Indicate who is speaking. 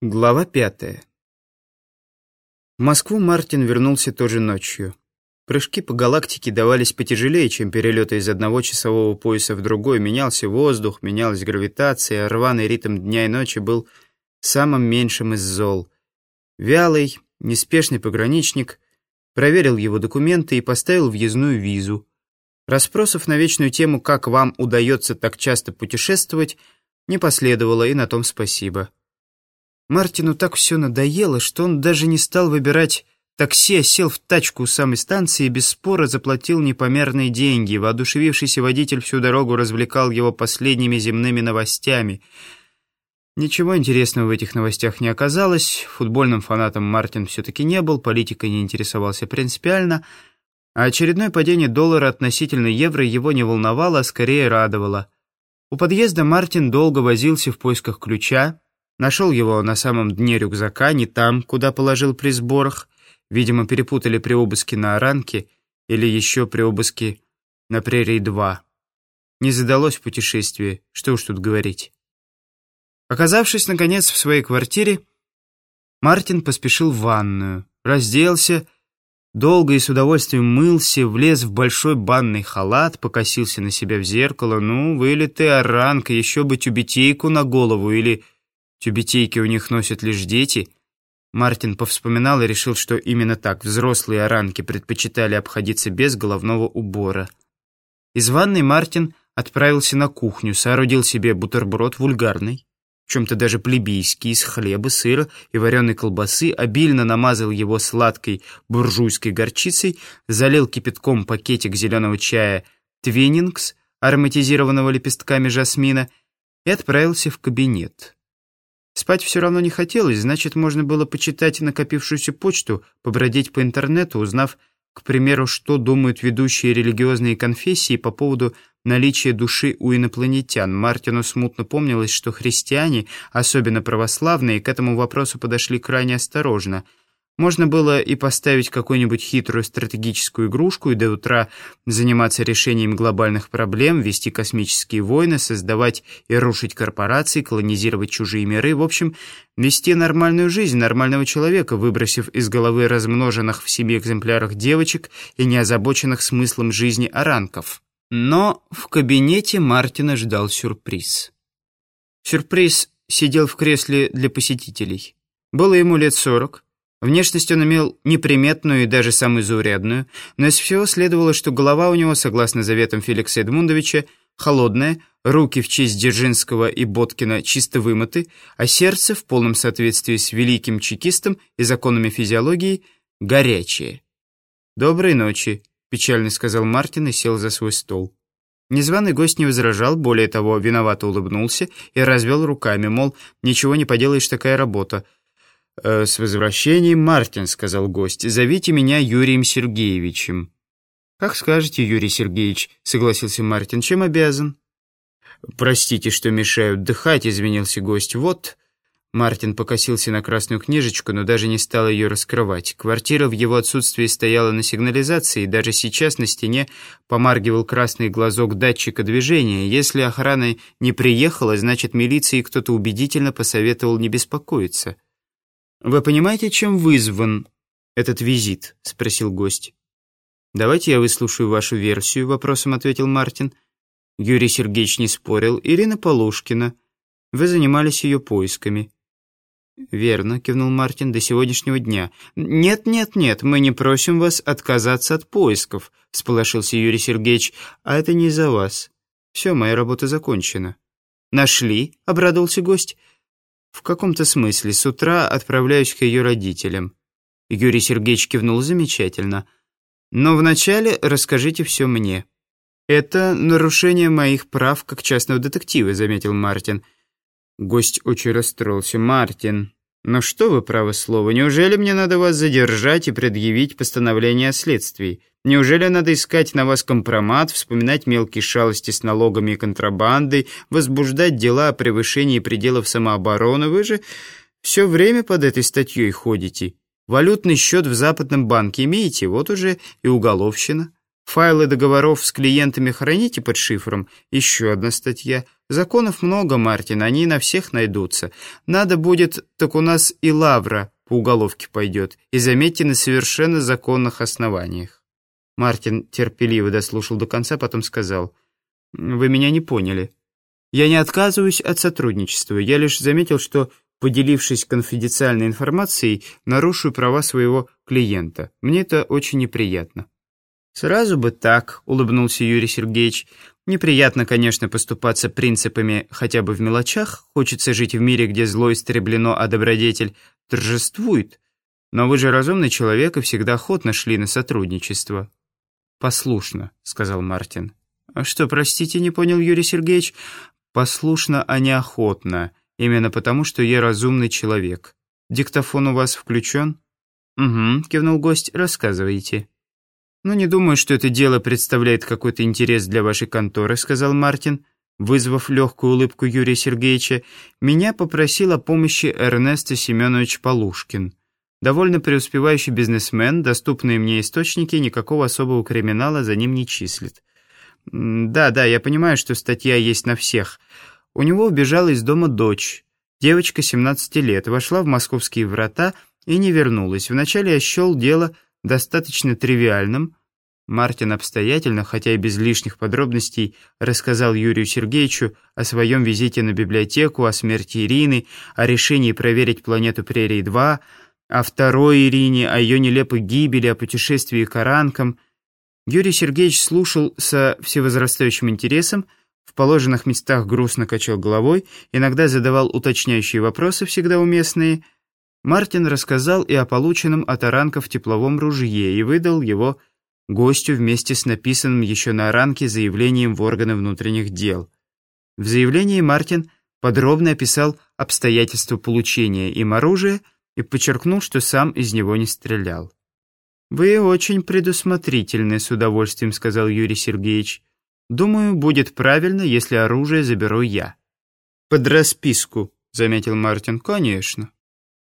Speaker 1: Глава пятая. В Москву Мартин вернулся тоже ночью. Прыжки по галактике давались потяжелее, чем перелеты из одного часового пояса в другой. Менялся воздух, менялась гравитация, рваный ритм дня и ночи был самым меньшим из зол. Вялый, неспешный пограничник проверил его документы и поставил въездную визу. Расспросов на вечную тему «Как вам удается так часто путешествовать?» не последовало, и на том спасибо. Мартину так все надоело, что он даже не стал выбирать такси, а сел в тачку у самой станции и без спора заплатил непомерные деньги. Воодушевившийся водитель всю дорогу развлекал его последними земными новостями. Ничего интересного в этих новостях не оказалось. Футбольным фанатом Мартин все-таки не был, политикой не интересовался принципиально, а очередное падение доллара относительно евро его не волновало, а скорее радовало. У подъезда Мартин долго возился в поисках ключа, Нашел его на самом дне рюкзака, не там, куда положил при сборах. Видимо, перепутали при обыске на Оранке или еще при обыске на Прерии-2. Не задалось путешествие, что уж тут говорить. Оказавшись, наконец, в своей квартире, Мартин поспешил в ванную, разделся, долго и с удовольствием мылся, влез в большой банный халат, покосился на себя в зеркало. Ну, вылитый оранка, еще бы тюбетейку на голову или Тюбетейки у них носят лишь дети. Мартин повспоминал и решил, что именно так взрослые оранки предпочитали обходиться без головного убора. Из ванной Мартин отправился на кухню, соорудил себе бутерброд вульгарный, в чем-то даже плебейский, из хлеба, сыра и вареной колбасы, обильно намазал его сладкой буржуйской горчицей, залил кипятком пакетик зеленого чая «Твиннингс», ароматизированного лепестками жасмина, и отправился в кабинет. Спать все равно не хотелось, значит, можно было почитать накопившуюся почту, побродить по интернету, узнав, к примеру, что думают ведущие религиозные конфессии по поводу наличия души у инопланетян. Мартину смутно помнилось, что христиане, особенно православные, к этому вопросу подошли крайне осторожно – можно было и поставить какую-нибудь хитрую стратегическую игрушку и до утра заниматься решением глобальных проблем, вести космические войны, создавать и рушить корпорации, колонизировать чужие миры, в общем, вести нормальную жизнь нормального человека, выбросив из головы размноженных в семи экземплярах девочек и не озабоченных смыслом жизни оранков. Но в кабинете Мартина ждал сюрприз. Сюрприз сидел в кресле для посетителей. Было ему лет сорок, Внешность он имел неприметную и даже самую заурядную, но из всего следовало, что голова у него, согласно заветам Феликса Эдмундовича, холодная, руки в честь Дзержинского и Боткина чисто вымыты, а сердце, в полном соответствии с великим чекистом и законами физиологии, горячее. «Доброй ночи», — печально сказал Мартин и сел за свой стол. Незваный гость не возражал, более того, виновато улыбнулся и развел руками, мол, ничего не поделаешь, такая работа — «Э, «С возвращением, Мартин», — сказал гость. «Зовите меня Юрием Сергеевичем». «Как скажете, Юрий Сергеевич», — согласился Мартин. «Чем обязан?» «Простите, что мешаю отдыхать», — извинился гость. «Вот...» Мартин покосился на красную книжечку, но даже не стал ее раскрывать. Квартира в его отсутствии стояла на сигнализации, и даже сейчас на стене помаргивал красный глазок датчика движения. Если охрана не приехала, значит, милиции кто-то убедительно посоветовал не беспокоиться. «Вы понимаете, чем вызван этот визит?» — спросил гость. «Давайте я выслушаю вашу версию», — вопросом ответил Мартин. Юрий Сергеевич не спорил. «Ирина Полушкина. Вы занимались ее поисками». «Верно», — кивнул Мартин, — «до сегодняшнего дня». «Нет, нет, нет, мы не просим вас отказаться от поисков», — всполошился Юрий Сергеевич. «А это не из-за вас. Все, моя работа закончена». «Нашли?» — обрадовался гость. В каком-то смысле с утра отправляюсь к ее родителям. Юрий Сергеевич кивнул замечательно. Но вначале расскажите все мне. Это нарушение моих прав как частного детектива, заметил Мартин. Гость очень расстроился. Мартин, ну что вы, право слово, неужели мне надо вас задержать и предъявить постановление о следствии? Неужели надо искать на вас компромат, вспоминать мелкие шалости с налогами и контрабандой, возбуждать дела о превышении пределов самообороны? Вы же все время под этой статьей ходите. Валютный счет в Западном банке имеете, вот уже и уголовщина. Файлы договоров с клиентами храните под шифром, еще одна статья. Законов много, Мартин, они на всех найдутся. Надо будет, так у нас и лавра по уголовке пойдет. И заметьте, на совершенно законных основаниях». Мартин терпеливо дослушал до конца, потом сказал, «Вы меня не поняли. Я не отказываюсь от сотрудничества. Я лишь заметил, что, поделившись конфиденциальной информацией, нарушу права своего клиента. Мне это очень неприятно». «Сразу бы так», — улыбнулся Юрий Сергеевич. «Неприятно, конечно, поступаться принципами хотя бы в мелочах. Хочется жить в мире, где зло истреблено, а добродетель торжествует. Но вы же разумный человек и всегда охотно шли на сотрудничество». «Послушно», — сказал Мартин. «А что, простите, не понял Юрий Сергеевич?» «Послушно, а не охотно. Именно потому, что я разумный человек. Диктофон у вас включен?» «Угу», — кивнул гость, — «рассказывайте». «Ну, не думаю, что это дело представляет какой-то интерес для вашей конторы», — сказал Мартин. Вызвав легкую улыбку Юрия Сергеевича, меня попросил о помощи Эрнест Семенович Полушкин. Довольно преуспевающий бизнесмен, доступные мне источники, никакого особого криминала за ним не числит. Да, да, я понимаю, что статья есть на всех. У него убежала из дома дочь. Девочка 17 лет, вошла в московские врата и не вернулась. Вначале я счел дело достаточно тривиальным. Мартин обстоятельно, хотя и без лишних подробностей, рассказал Юрию Сергеевичу о своем визите на библиотеку, о смерти Ирины, о решении проверить планету Прерий-2, о второй Ирине, о ее нелепой гибели, о путешествии к Оранкам. Юрий Сергеевич слушал со всевозрастающим интересом, в положенных местах грустно качал головой, иногда задавал уточняющие вопросы, всегда уместные – Мартин рассказал и о полученном от Аранков тепловом ружье и выдал его гостю вместе с написанным еще на Аранке заявлением в органы внутренних дел. В заявлении Мартин подробно описал обстоятельства получения им оружия и подчеркнул, что сам из него не стрелял. «Вы очень предусмотрительны, с удовольствием», — сказал Юрий Сергеевич. «Думаю, будет правильно, если оружие заберу я». «Под расписку», — заметил Мартин. «Конечно».